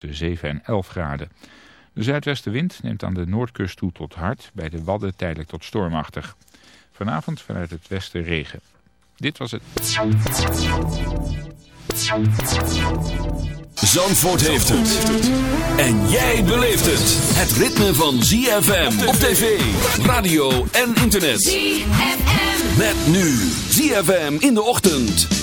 De 7 en 11 graden. De zuidwestenwind neemt aan de noordkust toe tot hard, bij de Wadden tijdelijk tot stormachtig. Vanavond vanuit het westen regen. Dit was het. Zandvoort heeft het. En jij beleeft het. Het ritme van ZFM op tv, radio en internet. ZFM. Met nu ZFM in de ochtend.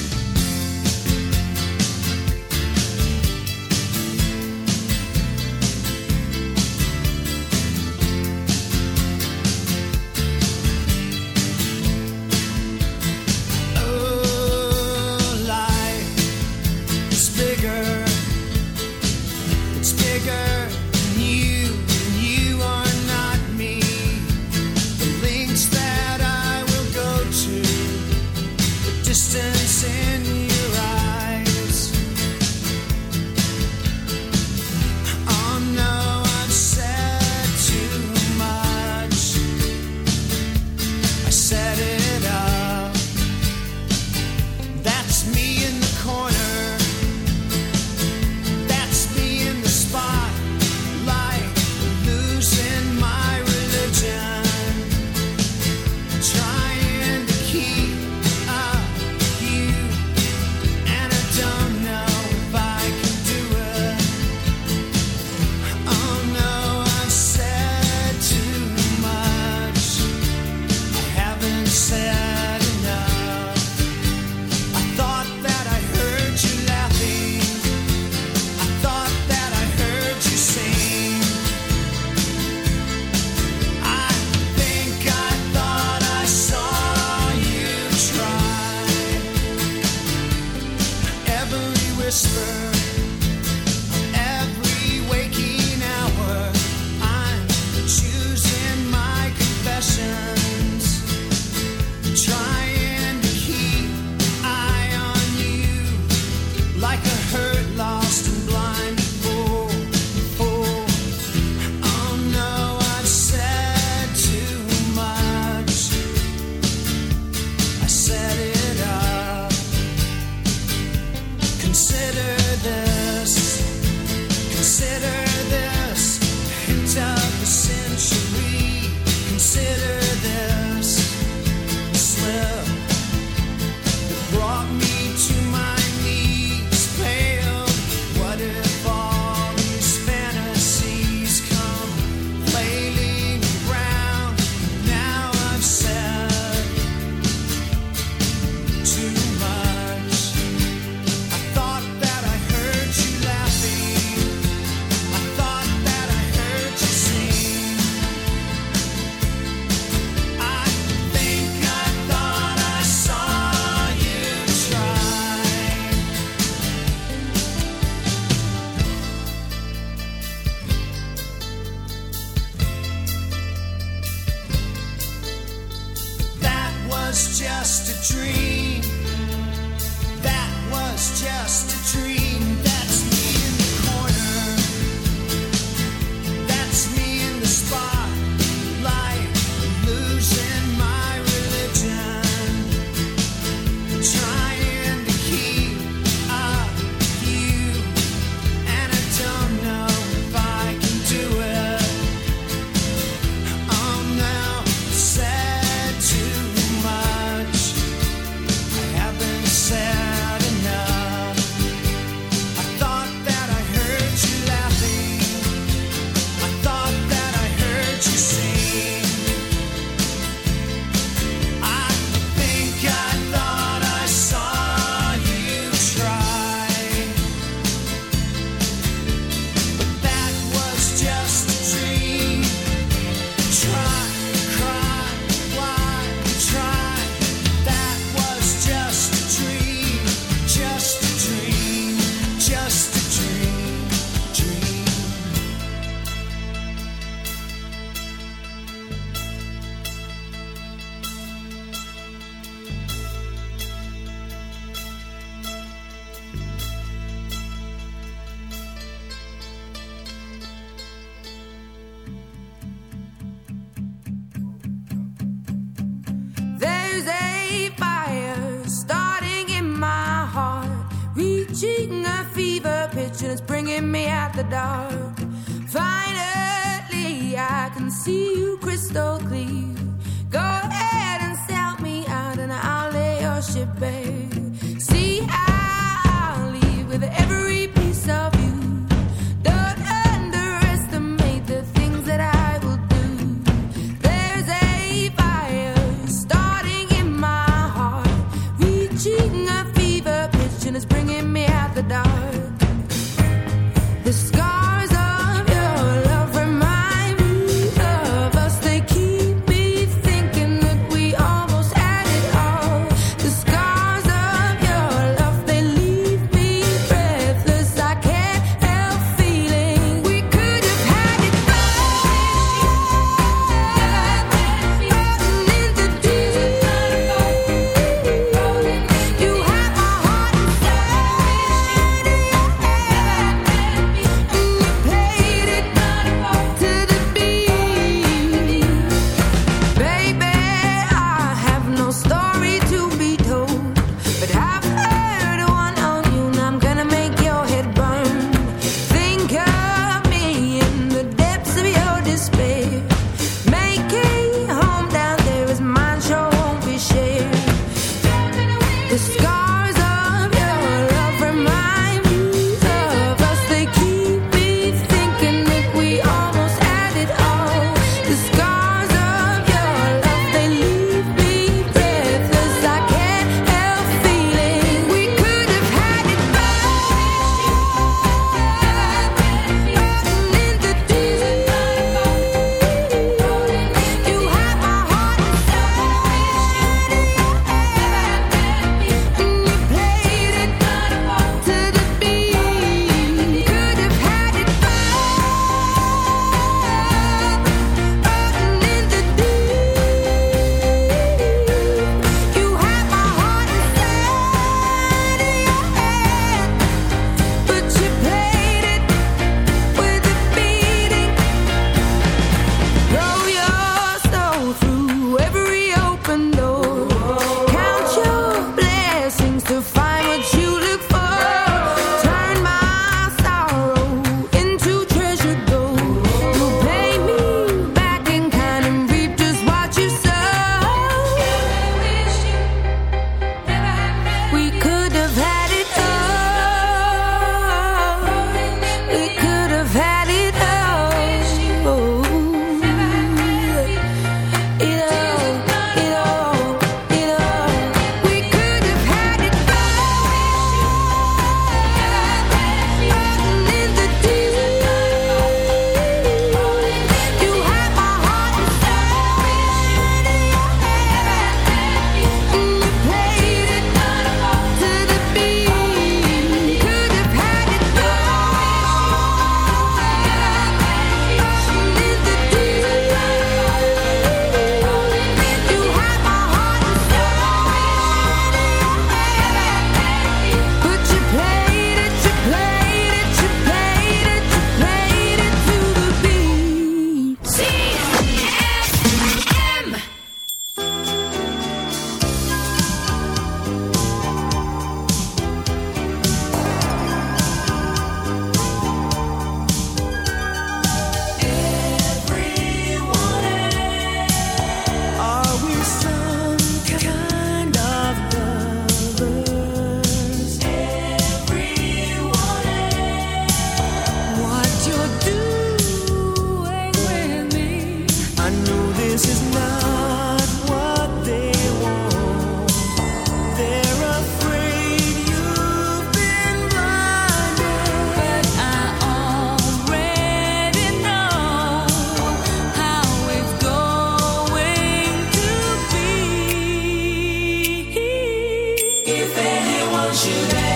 you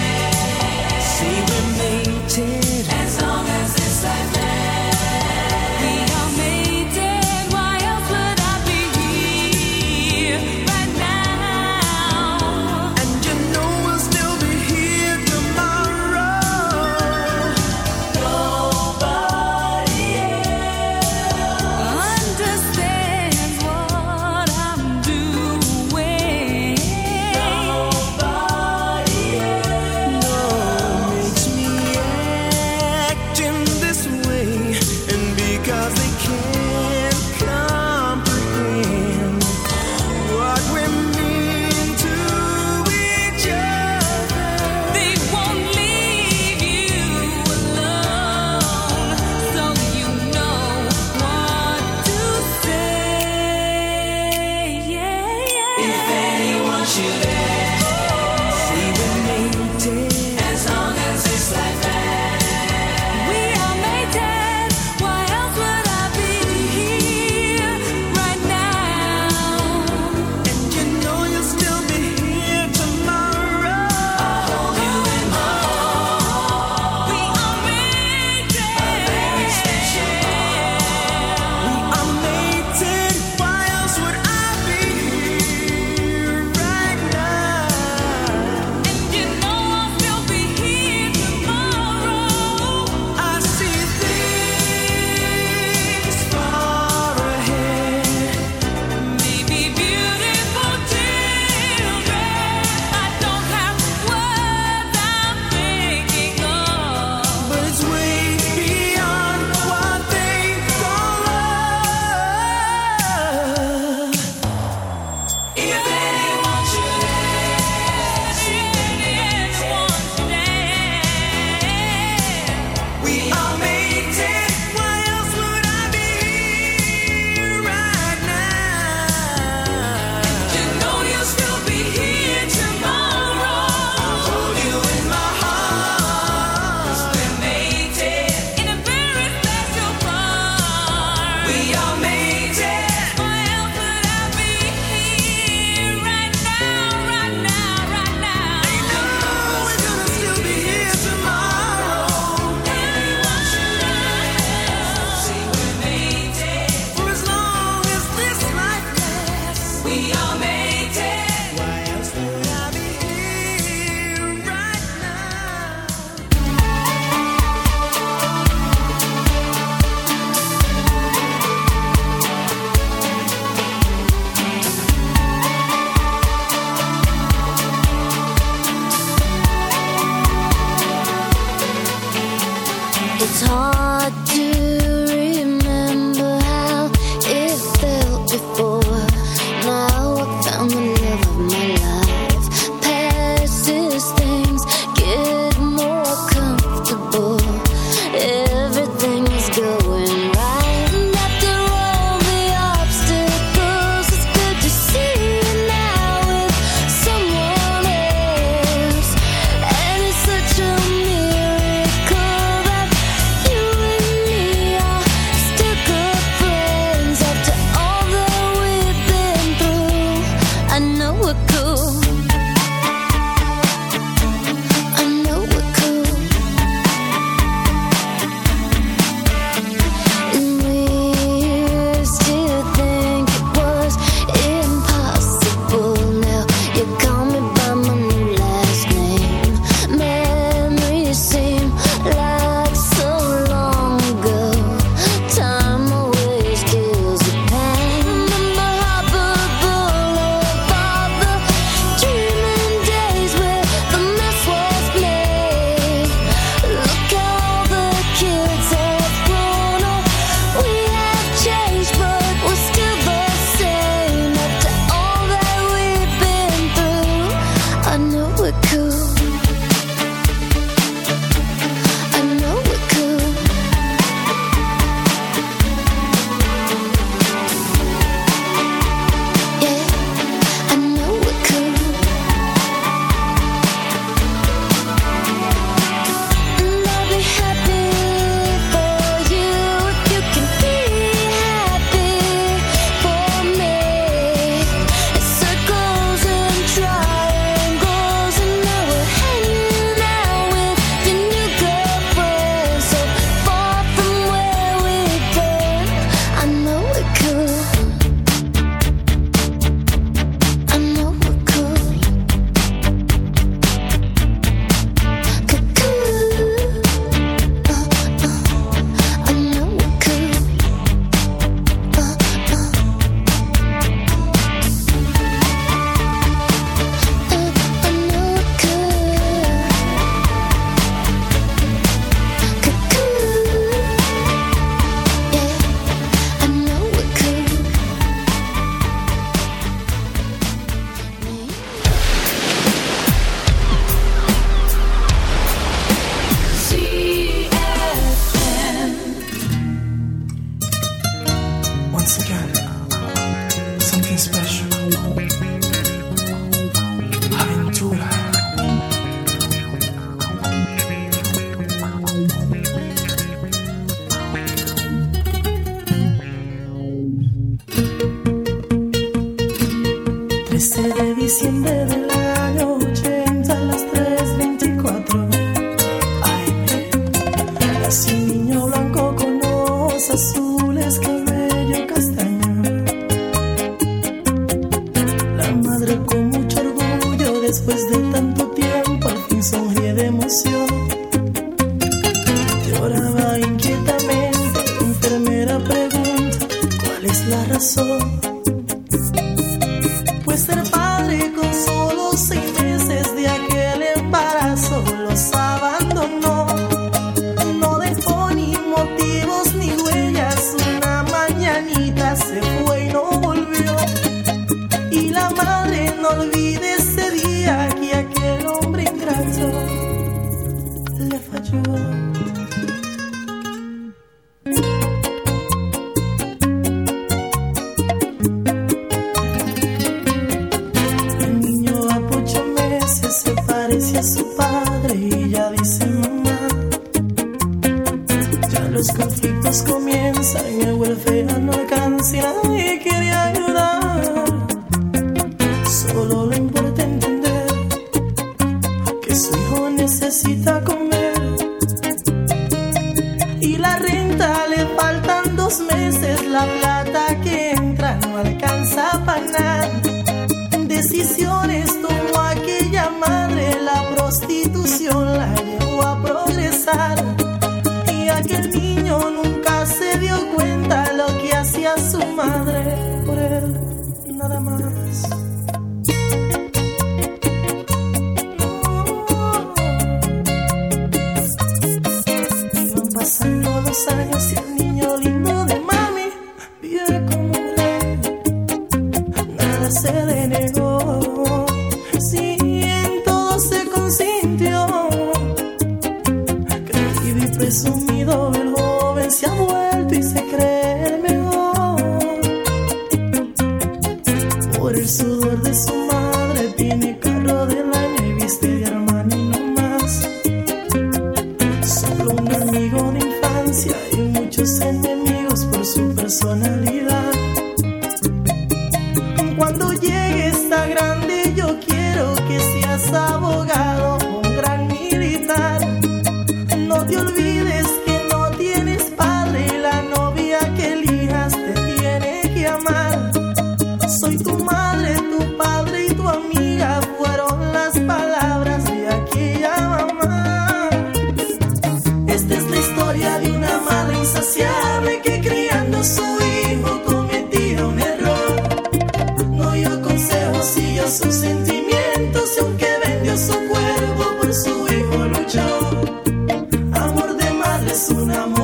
we're cool.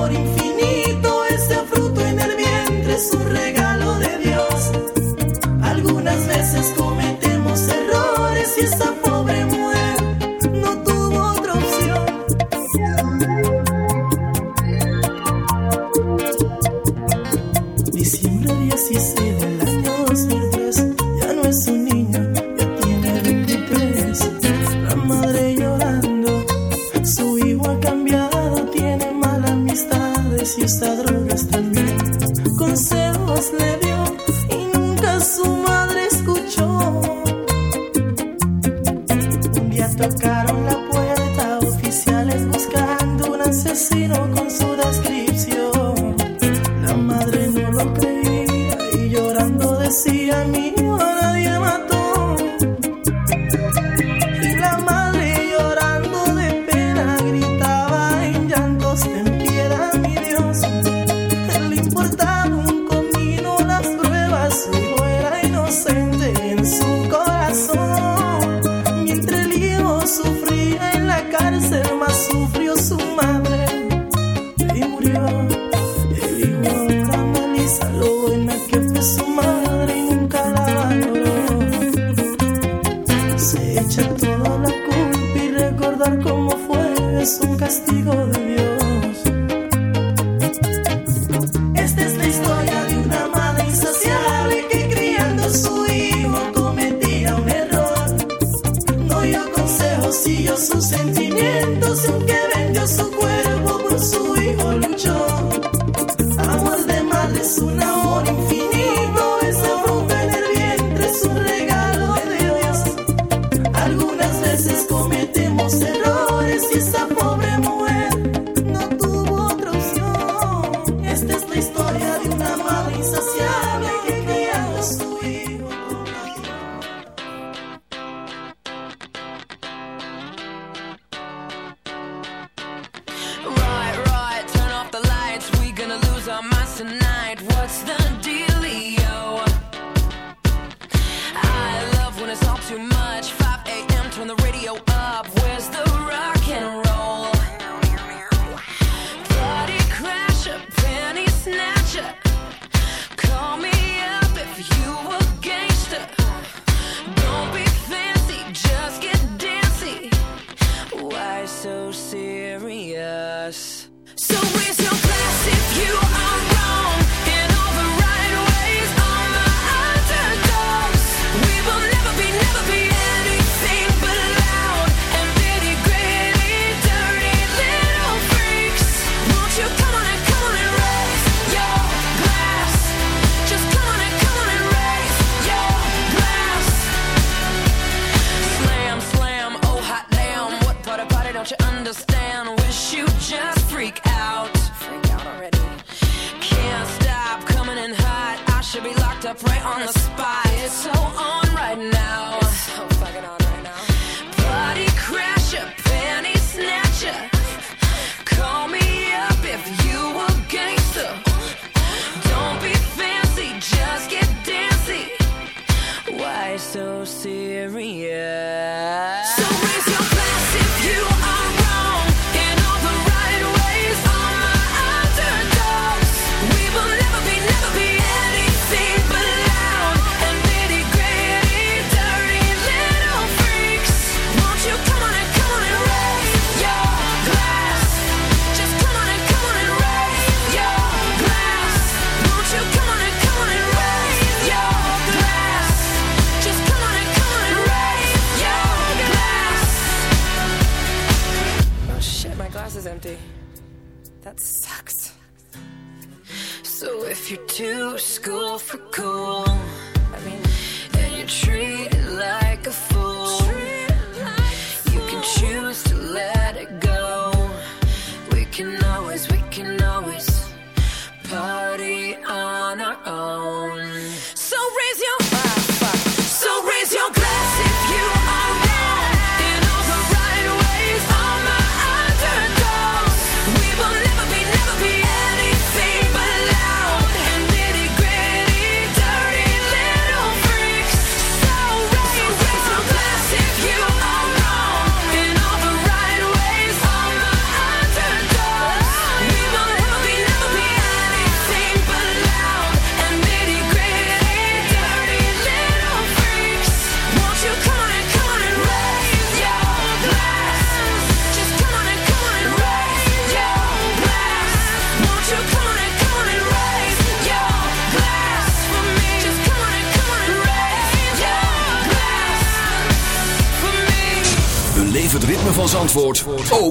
holding feel.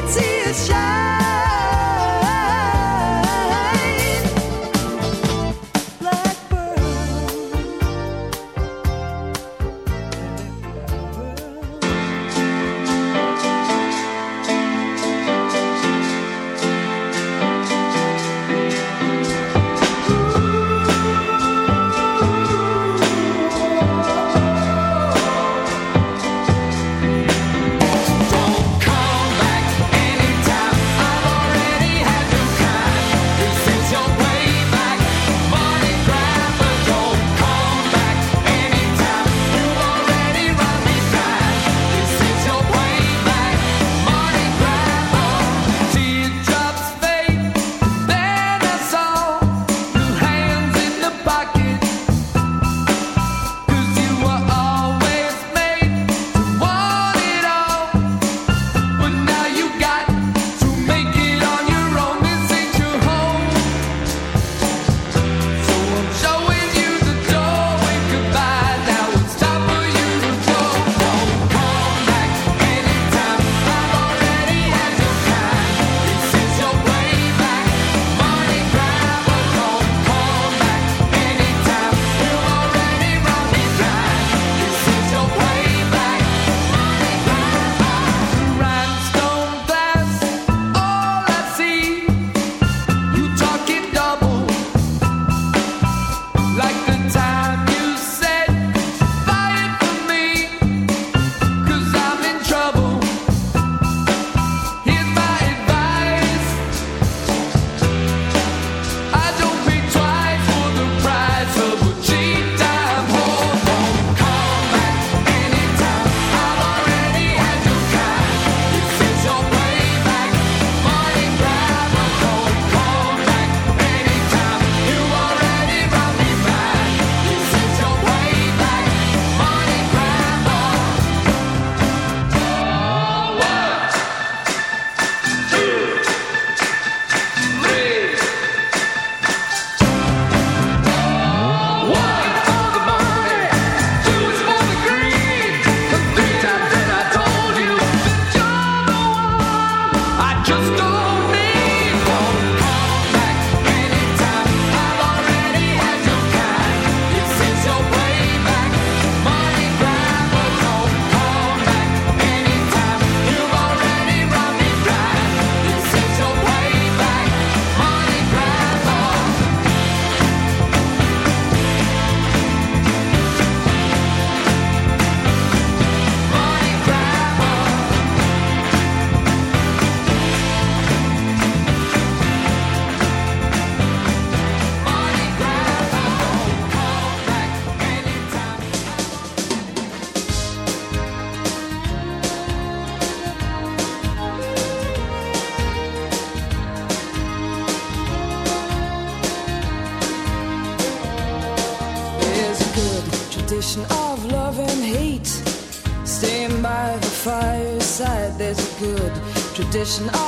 could see shine. tradition.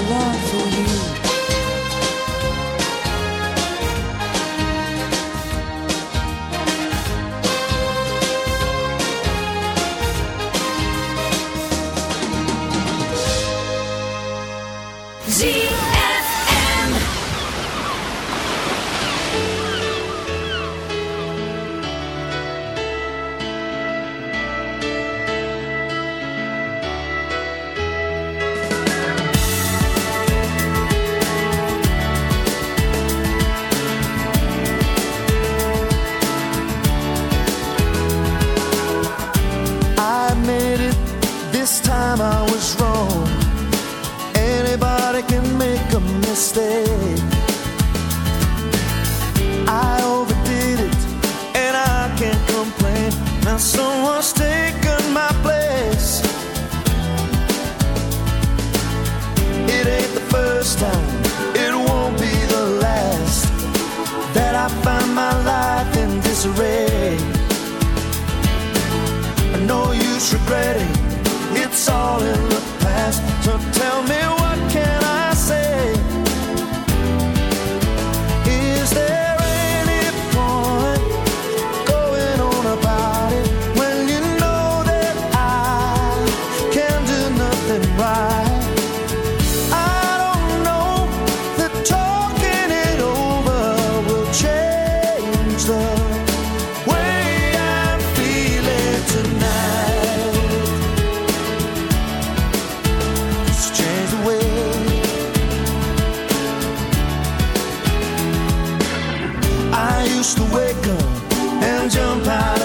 used to wake up and jump out.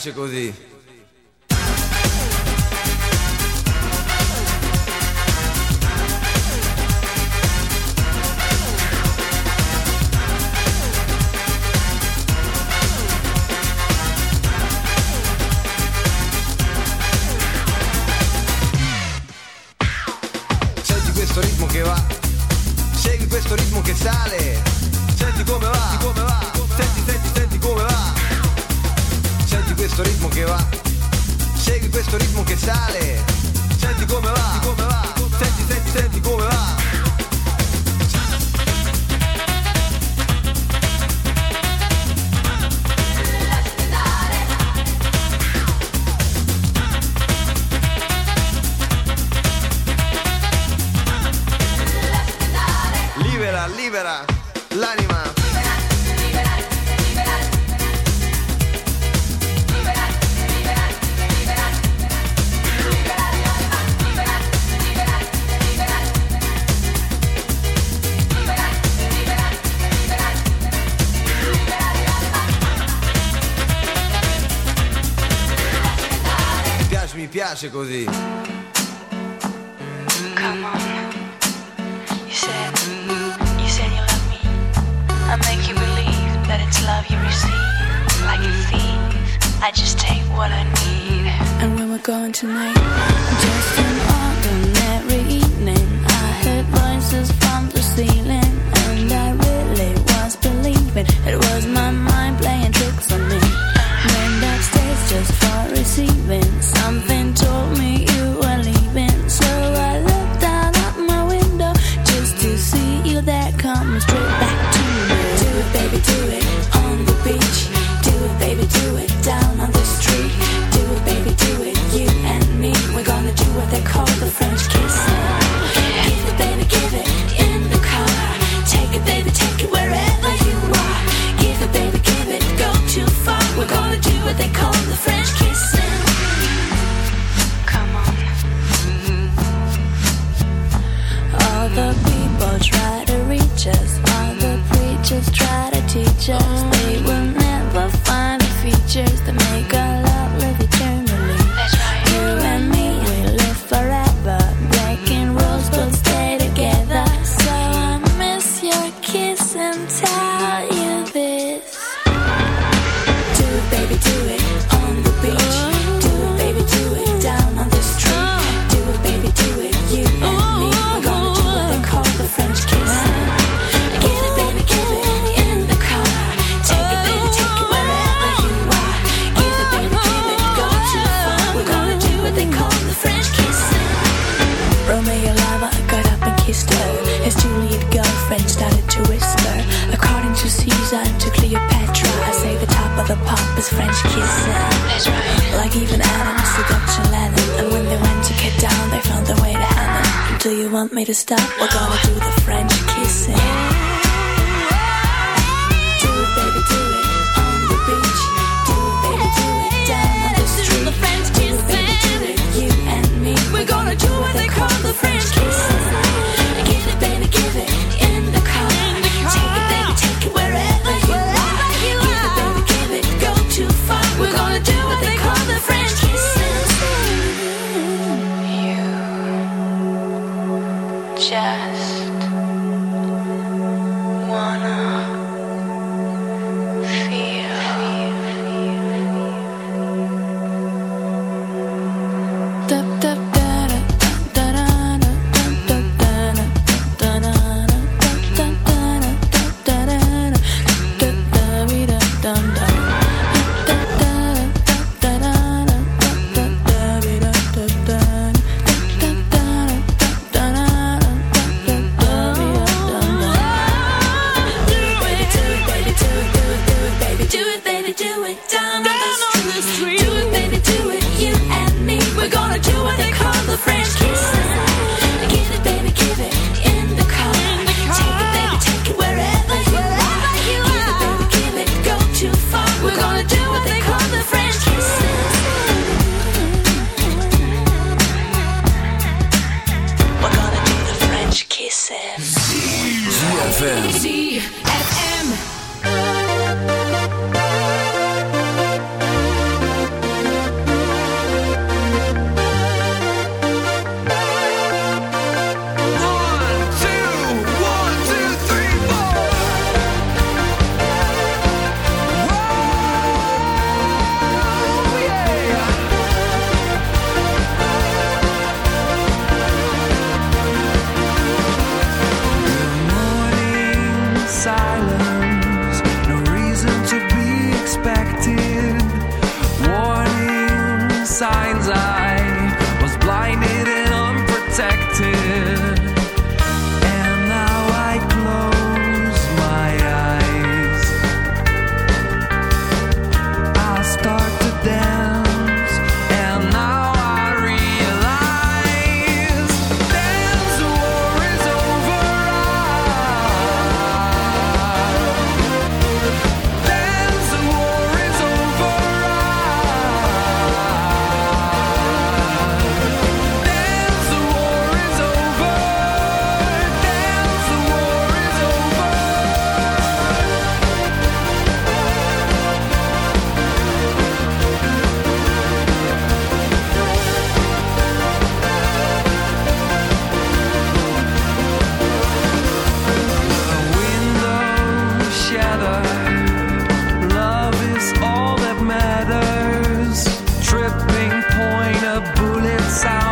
piace così. Come on. You said, you said you love me. I make you believe that it's love you receive. Like a thief, I just take what I need. And when we're going tonight, just stop. We're sound.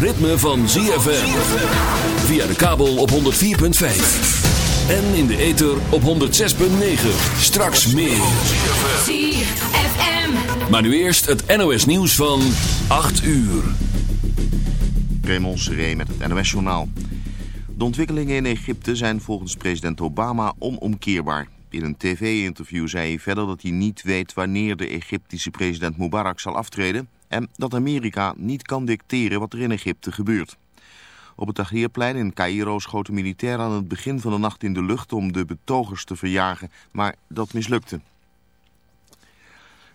Ritme van ZFM. Via de kabel op 104.5. En in de ether op 106.9. Straks meer. ZFM. Maar nu eerst het NOS nieuws van 8 uur. Raymond Seré met het NOS-journaal. De ontwikkelingen in Egypte zijn volgens president Obama onomkeerbaar. In een tv-interview zei hij verder dat hij niet weet wanneer de Egyptische president Mubarak zal aftreden... en dat Amerika niet kan dicteren wat er in Egypte gebeurt. Op het Tahrirplein in Cairo schoten militairen aan het begin van de nacht in de lucht om de betogers te verjagen, maar dat mislukte.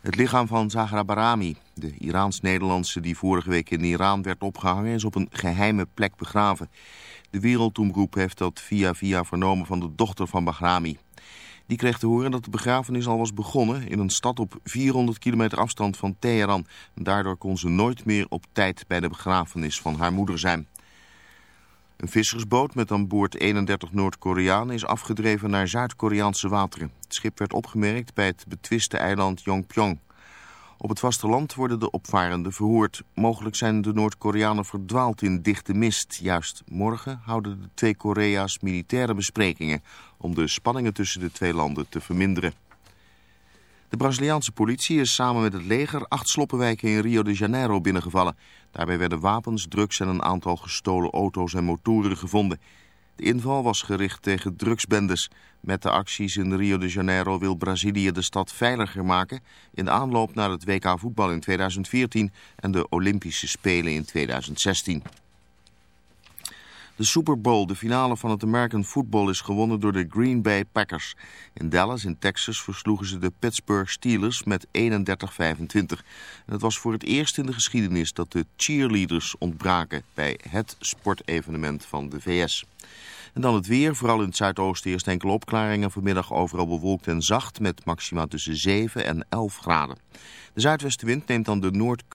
Het lichaam van Zahra Barami, de Iraans-Nederlandse die vorige week in Iran werd opgehangen, is op een geheime plek begraven. De wereldomroep heeft dat via via vernomen van de dochter van Bahrami. Die kreeg te horen dat de begrafenis al was begonnen in een stad op 400 kilometer afstand van Teheran. Daardoor kon ze nooit meer op tijd bij de begrafenis van haar moeder zijn. Een vissersboot met aan boord 31 Noord-Koreanen is afgedreven naar Zuid-Koreaanse wateren. Het schip werd opgemerkt bij het betwiste eiland Yongpyong. Op het vasteland worden de opvarenden verhoord. Mogelijk zijn de Noord-Koreanen verdwaald in dichte mist. Juist morgen houden de twee Korea's militaire besprekingen... om de spanningen tussen de twee landen te verminderen. De Braziliaanse politie is samen met het leger acht sloppenwijken in Rio de Janeiro binnengevallen. Daarbij werden wapens, drugs en een aantal gestolen auto's en motoren gevonden. De inval was gericht tegen drugsbendes. Met de acties in Rio de Janeiro wil Brazilië de stad veiliger maken... in de aanloop naar het WK voetbal in 2014 en de Olympische Spelen in 2016. De Super Bowl, de finale van het American Football, is gewonnen door de Green Bay Packers. In Dallas in Texas versloegen ze de Pittsburgh Steelers met 31-25. En het was voor het eerst in de geschiedenis dat de cheerleaders ontbraken bij het sportevenement van de VS. En dan het weer, vooral in het zuidoosten eerst enkele opklaringen. Vanmiddag overal bewolkt en zacht met maxima tussen 7 en 11 graden. De zuidwestenwind neemt dan de noord